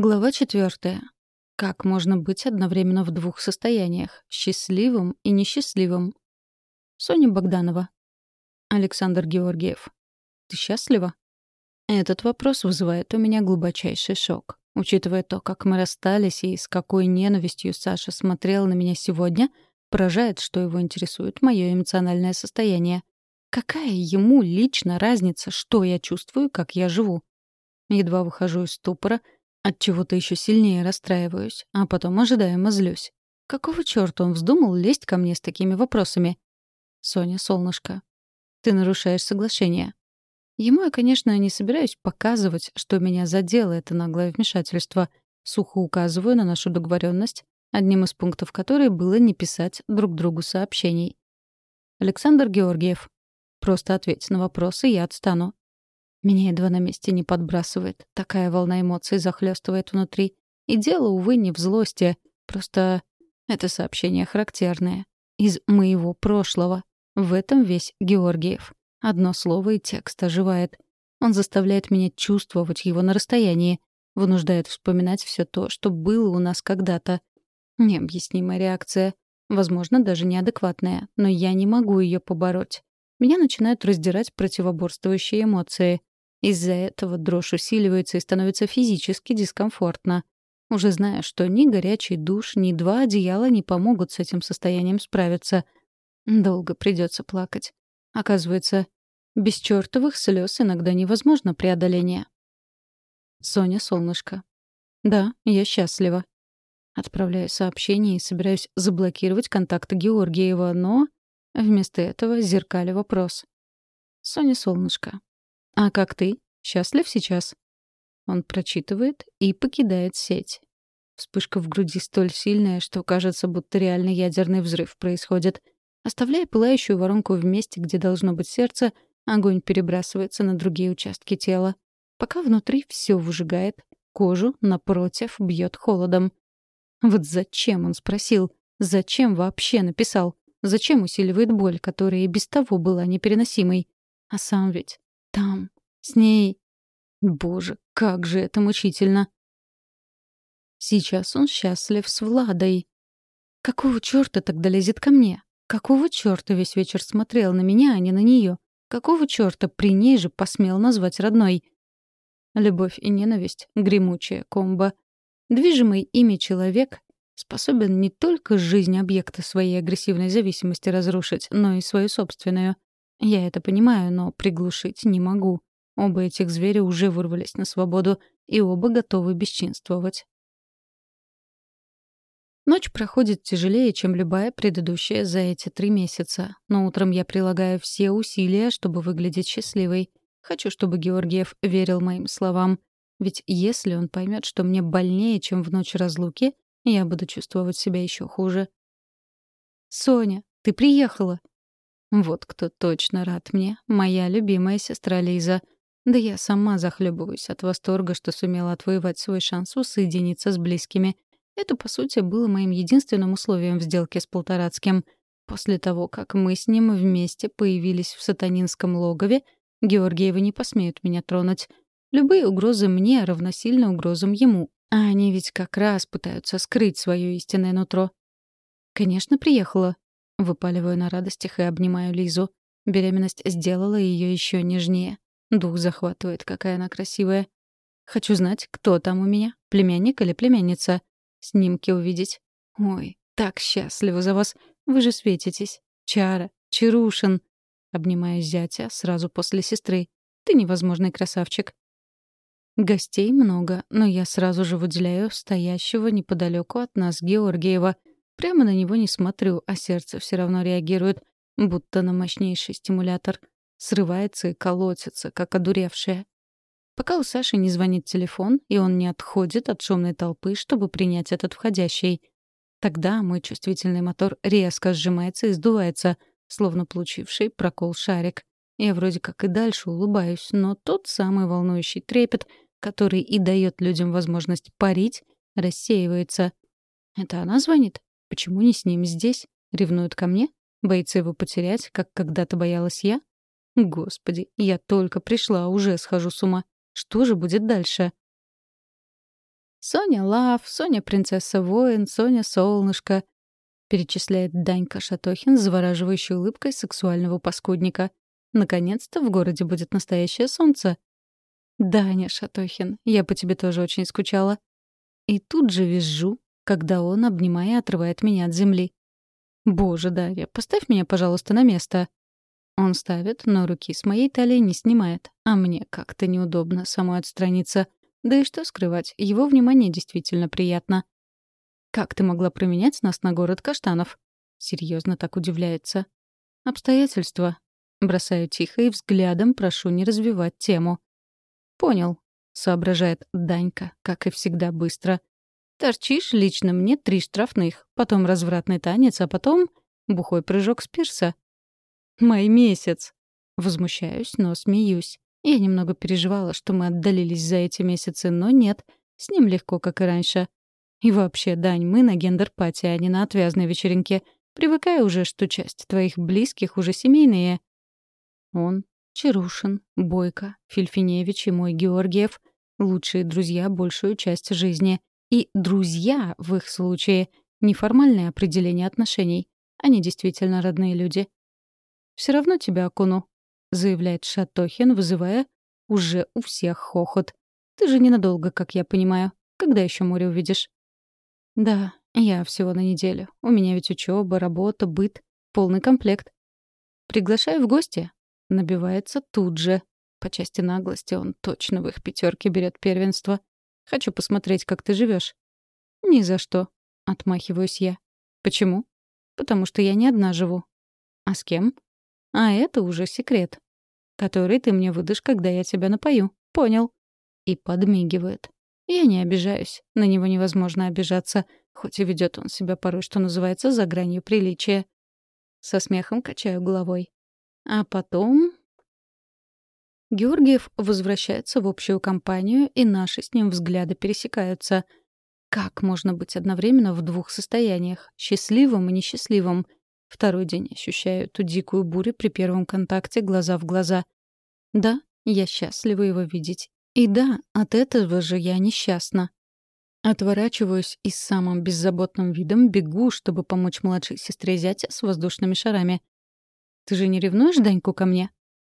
Глава четвертая. Как можно быть одновременно в двух состояниях — счастливым и несчастливым? Соня Богданова. Александр Георгиев. Ты счастлива? Этот вопрос вызывает у меня глубочайший шок. Учитывая то, как мы расстались и с какой ненавистью Саша смотрел на меня сегодня, поражает, что его интересует мое эмоциональное состояние. Какая ему лично разница, что я чувствую, как я живу? Едва выхожу из ступора — от чего-то еще сильнее расстраиваюсь, а потом ожидаемо злюсь. Какого черта он вздумал лезть ко мне с такими вопросами? Соня, солнышко, ты нарушаешь соглашение. Ему я, конечно, не собираюсь показывать, что меня задело это наглое вмешательство. Сухо указываю на нашу договоренность, одним из пунктов которой было не писать друг другу сообщений. Александр Георгиев. Просто ответь на вопросы, я отстану. Меня едва на месте не подбрасывает. Такая волна эмоций захлестывает внутри. И дело, увы, не в злости. Просто это сообщение характерное. Из моего прошлого. В этом весь Георгиев. Одно слово и текст оживает. Он заставляет меня чувствовать его на расстоянии, вынуждает вспоминать все то, что было у нас когда-то. Необъяснимая реакция. Возможно, даже неадекватная, но я не могу ее побороть. Меня начинают раздирать противоборствующие эмоции. Из-за этого дрожь усиливается и становится физически дискомфортно. Уже зная, что ни горячий душ, ни два одеяла не помогут с этим состоянием справиться. Долго придется плакать. Оказывается, без чертовых слез иногда невозможно преодоление. Соня, солнышко. Да, я счастлива. Отправляю сообщение и собираюсь заблокировать контакты Георгиева, но вместо этого зеркали вопрос. Соня, солнышко. «А как ты? Счастлив сейчас?» Он прочитывает и покидает сеть. Вспышка в груди столь сильная, что кажется, будто реальный ядерный взрыв происходит. Оставляя пылающую воронку в месте, где должно быть сердце, огонь перебрасывается на другие участки тела. Пока внутри все выжигает, кожу, напротив, бьет холодом. Вот зачем, он спросил, зачем вообще написал? Зачем усиливает боль, которая и без того была непереносимой? А сам ведь там, с ней. Боже, как же это мучительно. Сейчас он счастлив с Владой. Какого чёрта тогда лезет ко мне? Какого чёрта весь вечер смотрел на меня, а не на неё? Какого чёрта при ней же посмел назвать родной? Любовь и ненависть — гремучая комбо. Движимый ими человек способен не только жизнь объекта своей агрессивной зависимости разрушить, но и свою собственную — я это понимаю, но приглушить не могу. Оба этих зверя уже вырвались на свободу, и оба готовы бесчинствовать. Ночь проходит тяжелее, чем любая предыдущая за эти три месяца, но утром я прилагаю все усилия, чтобы выглядеть счастливой. Хочу, чтобы Георгиев верил моим словам. Ведь если он поймет, что мне больнее, чем в ночь разлуки, я буду чувствовать себя еще хуже. «Соня, ты приехала!» Вот кто точно рад мне, моя любимая сестра Лиза. Да я сама захлебываюсь от восторга, что сумела отвоевать свой шанс соединиться с близкими. Это, по сути, было моим единственным условием в сделке с Полторацким. После того, как мы с ним вместе появились в сатанинском логове, Георгиевы не посмеют меня тронуть. Любые угрозы мне равносильны угрозам ему. А они ведь как раз пытаются скрыть свое истинное нутро. Конечно, приехала. Выпаливаю на радостях и обнимаю Лизу. Беременность сделала ее еще нежнее. Дух захватывает, какая она красивая. Хочу знать, кто там у меня, племянник или племянница. Снимки увидеть. Ой, так счастлива за вас. Вы же светитесь. Чара, Чарушин. Обнимаю зятя сразу после сестры. Ты невозможный красавчик. Гостей много, но я сразу же выделяю стоящего неподалеку от нас Георгиева — Прямо на него не смотрю, а сердце все равно реагирует, будто на мощнейший стимулятор. Срывается и колотится, как одуревшее. Пока у Саши не звонит телефон, и он не отходит от шумной толпы, чтобы принять этот входящий. Тогда мой чувствительный мотор резко сжимается и сдувается, словно получивший прокол шарик. Я вроде как и дальше улыбаюсь, но тот самый волнующий трепет, который и дает людям возможность парить, рассеивается. Это она звонит? Почему не с ним здесь? Ревнует ко мне? Боится его потерять, как когда-то боялась я? Господи, я только пришла, уже схожу с ума. Что же будет дальше? Соня Лав, Соня Принцесса-воин, Соня Солнышко. Перечисляет Данька Шатохин с завораживающей улыбкой сексуального паскудника. Наконец-то в городе будет настоящее солнце. «Даня Шатохин, я по тебе тоже очень скучала». И тут же визжу, когда он, обнимая, отрывает меня от земли. «Боже, Дарья, поставь меня, пожалуйста, на место». Он ставит, но руки с моей талии не снимает, а мне как-то неудобно самой отстраниться. Да и что скрывать, его внимание действительно приятно. «Как ты могла променять нас на город Каштанов?» Серьезно так удивляется. «Обстоятельства». Бросаю тихо и взглядом прошу не развивать тему. «Понял», — соображает Данька, как и всегда быстро. «Торчишь лично мне три штрафных, потом развратный танец, а потом бухой прыжок с пирса». «Май месяц!» Возмущаюсь, но смеюсь. Я немного переживала, что мы отдалились за эти месяцы, но нет. С ним легко, как и раньше. И вообще, Дань, мы на gender-party, а не на отвязной вечеринке. Привыкай уже, что часть твоих близких уже семейные. Он Чарушин, Бойко, Фельфиневич и мой Георгиев — лучшие друзья большую часть жизни. И «друзья» в их случае — неформальное определение отношений. Они действительно родные люди. «Все равно тебя окуну», — заявляет Шатохин, вызывая уже у всех хохот. «Ты же ненадолго, как я понимаю. Когда еще море увидишь?» «Да, я всего на неделю. У меня ведь учеба, работа, быт, полный комплект. Приглашаю в гости, Набивается тут же. По части наглости он точно в их пятерке берет первенство. Хочу посмотреть, как ты живешь. Ни за что. Отмахиваюсь я. Почему? Потому что я не одна живу. А с кем? А это уже секрет. Который ты мне выдашь, когда я тебя напою. Понял. И подмигивает. Я не обижаюсь. На него невозможно обижаться, хоть и ведет он себя порой, что называется, за гранью приличия. Со смехом качаю головой. А потом... Георгиев возвращается в общую компанию, и наши с ним взгляды пересекаются. Как можно быть одновременно в двух состояниях — счастливым и несчастливым? Второй день ощущаю эту дикую бурю при первом контакте глаза в глаза. Да, я счастлива его видеть. И да, от этого же я несчастна. Отворачиваюсь и с самым беззаботным видом бегу, чтобы помочь младшей сестре зятя с воздушными шарами. «Ты же не ревнуешь Даньку ко мне?»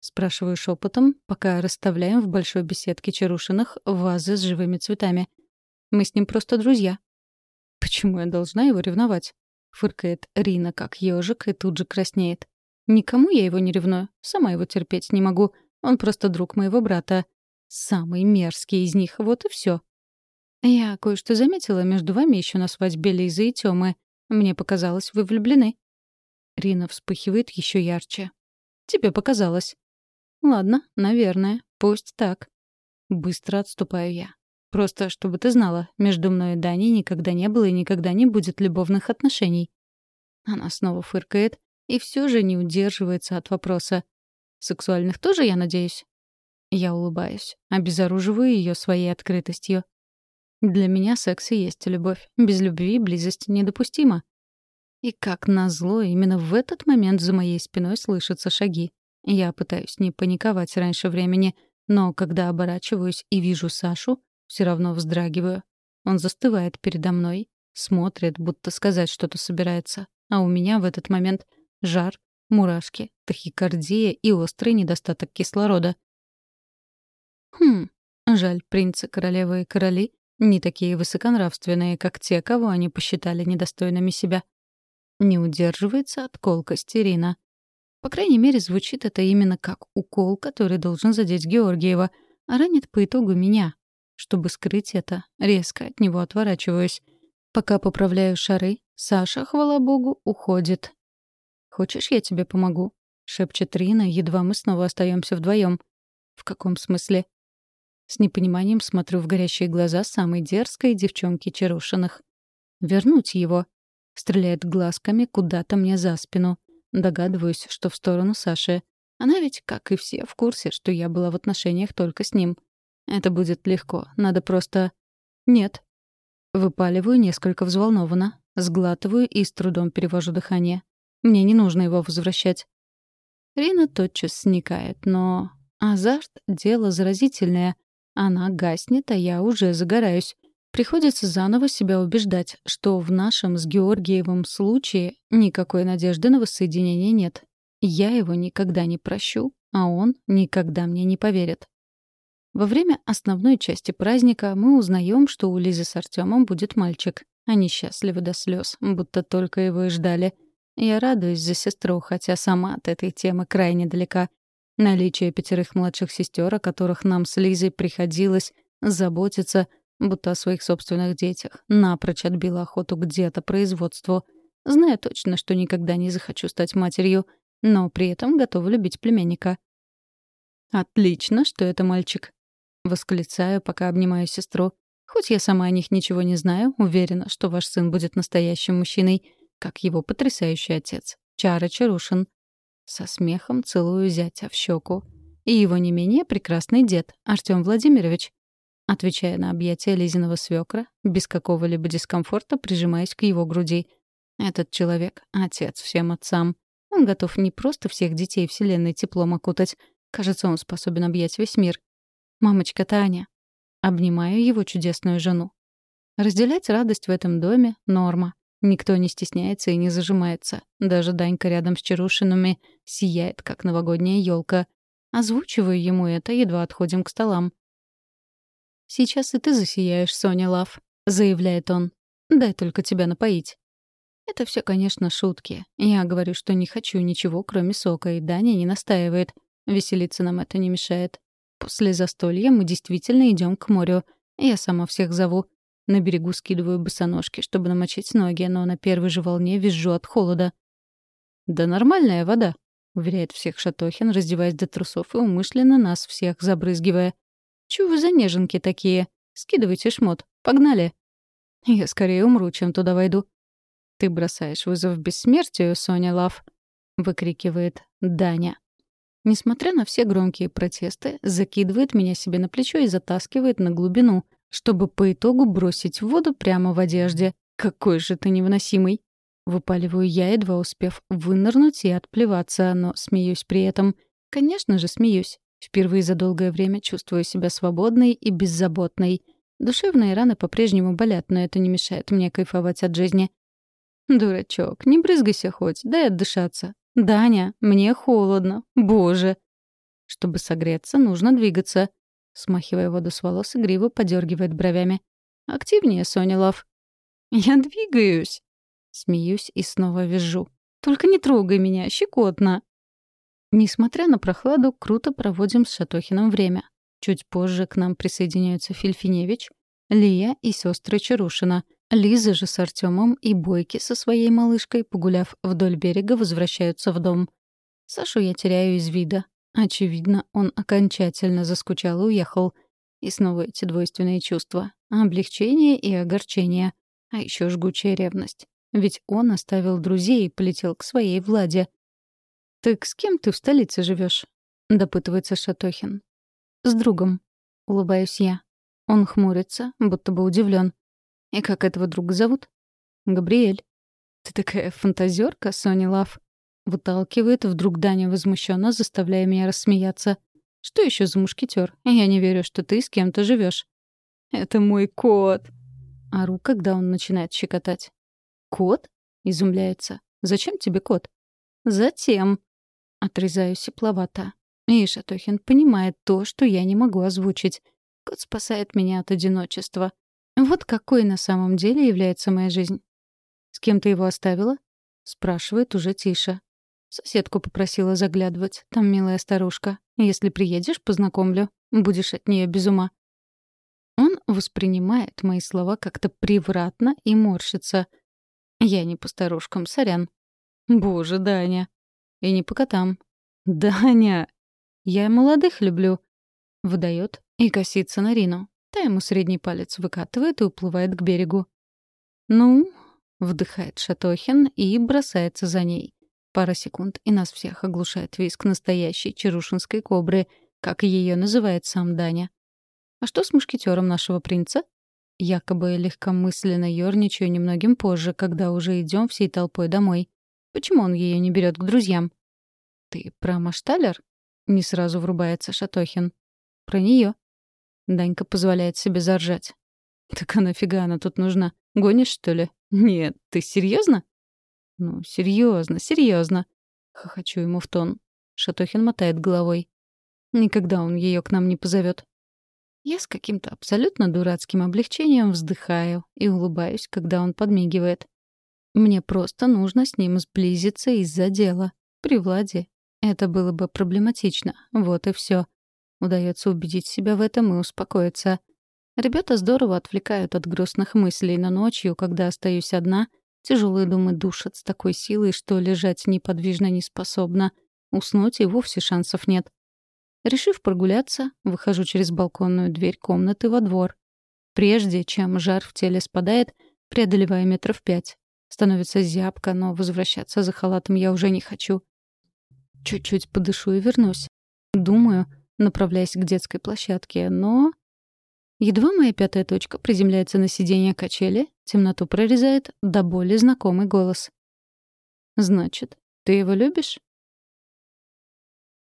Спрашиваю шепотом, пока расставляем в большой беседке Чарушиных вазы с живыми цветами. «Мы с ним просто друзья». «Почему я должна его ревновать?» Фыркает Рина, как ежик, и тут же краснеет. «Никому я его не ревную. Сама его терпеть не могу. Он просто друг моего брата. Самый мерзкий из них, вот и все. Я кое-что заметила между вами еще на свадьбе Лизы и Тёмы. Мне показалось, вы влюблены. Рина вспыхивает еще ярче. «Тебе показалось». «Ладно, наверное. Пусть так». Быстро отступаю я. Просто, чтобы ты знала, между мной и Даней никогда не было и никогда не будет любовных отношений. Она снова фыркает и все же не удерживается от вопроса. «Сексуальных тоже, я надеюсь?» Я улыбаюсь, обезоруживаю ее своей открытостью. Для меня секс и есть любовь. Без любви близость недопустима. И как назло, именно в этот момент за моей спиной слышатся шаги. Я пытаюсь не паниковать раньше времени, но когда оборачиваюсь и вижу Сашу, все равно вздрагиваю. Он застывает передо мной, смотрит, будто сказать что-то собирается. А у меня в этот момент жар, мурашки, тахикардия и острый недостаток кислорода. Хм, жаль, принцы, королевы и короли не такие высоконравственные, как те, кого они посчитали недостойными себя. Не удерживается от колкости Рина. По крайней мере, звучит это именно как укол, который должен задеть Георгиева, а ранит по итогу меня. Чтобы скрыть это, резко от него отворачиваюсь. Пока поправляю шары, Саша, хвала богу, уходит. «Хочешь, я тебе помогу?» — шепчет Рина, едва мы снова остаемся вдвоем. «В каком смысле?» С непониманием смотрю в горящие глаза самой дерзкой девчонки Чарушиных. «Вернуть его?» Стреляет глазками куда-то мне за спину. Догадываюсь, что в сторону Саши. Она ведь, как и все, в курсе, что я была в отношениях только с ним. Это будет легко. Надо просто... Нет. Выпаливаю несколько взволнованно. Сглатываю и с трудом перевожу дыхание. Мне не нужно его возвращать. Рина тотчас сникает, но... Азарт — дело заразительное. Она гаснет, а я уже загораюсь. Приходится заново себя убеждать, что в нашем с Георгиевым случае никакой надежды на воссоединение нет. Я его никогда не прощу, а он никогда мне не поверит. Во время основной части праздника мы узнаем, что у Лизы с Артемом будет мальчик. Они счастливы до слез, будто только его и ждали. Я радуюсь за сестру, хотя сама от этой темы крайне далека. Наличие пятерых младших сестер, о которых нам с Лизой приходилось заботиться, будто о своих собственных детях, напрочь отбила охоту где-то производству. Зная точно, что никогда не захочу стать матерью, но при этом готова любить племянника. «Отлично, что это мальчик», — восклицаю, пока обнимаю сестру. Хоть я сама о них ничего не знаю, уверена, что ваш сын будет настоящим мужчиной, как его потрясающий отец, Чара Чарушин. Со смехом целую зятя в щеку. И его не менее прекрасный дед, Артем Владимирович. Отвечая на объятия Лизиного свекра, без какого-либо дискомфорта прижимаясь к его груди. Этот человек — отец всем отцам. Он готов не просто всех детей Вселенной теплом окутать. Кажется, он способен объять весь мир. «Мамочка Таня, Обнимаю его чудесную жену. Разделять радость в этом доме — норма. Никто не стесняется и не зажимается. Даже Данька рядом с Чарушинами сияет, как новогодняя елка. Озвучиваю ему это, едва отходим к столам. «Сейчас и ты засияешь, Соня Лав», — заявляет он. «Дай только тебя напоить». Это все, конечно, шутки. Я говорю, что не хочу ничего, кроме сока, и Даня не настаивает. Веселиться нам это не мешает. После застолья мы действительно идем к морю. Я сама всех зову. На берегу скидываю босоножки, чтобы намочить ноги, но на первой же волне визжу от холода. «Да нормальная вода», — уверяет всех Шатохин, раздеваясь до трусов и умышленно нас всех забрызгивая. «Чё вы за неженки такие? Скидывайте шмот. Погнали!» «Я скорее умру, чем туда войду». «Ты бросаешь вызов бессмертию, Соня Лав», — выкрикивает Даня. Несмотря на все громкие протесты, закидывает меня себе на плечо и затаскивает на глубину, чтобы по итогу бросить в воду прямо в одежде. «Какой же ты невыносимый!» Выпаливаю я, едва успев вынырнуть и отплеваться, но смеюсь при этом. Конечно же, смеюсь. Впервые за долгое время чувствую себя свободной и беззаботной. Душевные раны по-прежнему болят, но это не мешает мне кайфовать от жизни. «Дурачок, не брызгайся хоть, дай отдышаться. «Даня, мне холодно. Боже!» Чтобы согреться, нужно двигаться. Смахивая воду с волос, игриво подергивает бровями. «Активнее, Соня Лав». «Я двигаюсь!» Смеюсь и снова вижу. «Только не трогай меня, щекотно!» Несмотря на прохладу, круто проводим с Шатохиным время. Чуть позже к нам присоединяются Фильфиневич, Лия и сестры Чарушина — Лиза же с Артемом и Бойки со своей малышкой, погуляв вдоль берега, возвращаются в дом. Сашу я теряю из вида. Очевидно, он окончательно заскучал и уехал. И снова эти двойственные чувства. Облегчение и огорчение. А еще жгучая ревность. Ведь он оставил друзей и полетел к своей Владе. «Так с кем ты в столице живешь? допытывается Шатохин. «С другом», — улыбаюсь я. Он хмурится, будто бы удивлен. И как этого друга зовут? Габриэль. Ты такая фантазерка, Соня Лав. Выталкивает вдруг Даня возмущенно, заставляя меня рассмеяться. Что еще за мушкетер? Я не верю, что ты с кем-то живешь. Это мой кот. Ору, когда он начинает щекотать. Кот? Изумляется. Зачем тебе кот? Затем. Отрезаю сепловато. И Шатохин понимает то, что я не могу озвучить. Кот спасает меня от одиночества. Вот какой на самом деле является моя жизнь. «С кем ты его оставила?» — спрашивает уже тише. Соседку попросила заглядывать. Там милая старушка. Если приедешь, познакомлю. Будешь от нее без ума. Он воспринимает мои слова как-то превратно и морщится. Я не по старушкам, сорян. Боже, Даня. И не по котам. Даня. Я молодых люблю. Выдает и косится на Рину. Та ему средний палец выкатывает и уплывает к берегу. «Ну?» — вдыхает Шатохин и бросается за ней. Пара секунд, и нас всех оглушает виск настоящей чарушинской кобры, как ее называет сам Даня. «А что с мушкетером нашего принца?» Якобы легкомысленно ёрничаю немногим позже, когда уже идем всей толпой домой. Почему он ее не берет к друзьям? «Ты про Машталер?» — не сразу врубается Шатохин. «Про нее. Данька позволяет себе заржать. Так а нафига она тут нужна? Гонишь, что ли? Нет, ты серьезно? Ну, серьезно, серьезно. Хохочу ему в тон. Шатохин мотает головой. Никогда он ее к нам не позовет. Я с каким-то абсолютно дурацким облегчением вздыхаю и улыбаюсь, когда он подмигивает. Мне просто нужно с ним сблизиться из-за дела. При Владе это было бы проблематично. Вот и все. Удается убедить себя в этом и успокоиться. Ребята здорово отвлекают от грустных мыслей, но ночью, когда остаюсь одна, тяжелые думы душат с такой силой, что лежать неподвижно не способна. Уснуть и вовсе шансов нет. Решив прогуляться, выхожу через балконную дверь комнаты во двор. Прежде чем жар в теле спадает, преодолеваю метров пять. Становится зябко, но возвращаться за халатом я уже не хочу. Чуть-чуть подышу и вернусь. Думаю, направляясь к детской площадке, но... Едва моя пятая точка приземляется на сиденье качели, темноту прорезает до боли знакомый голос. «Значит, ты его любишь?»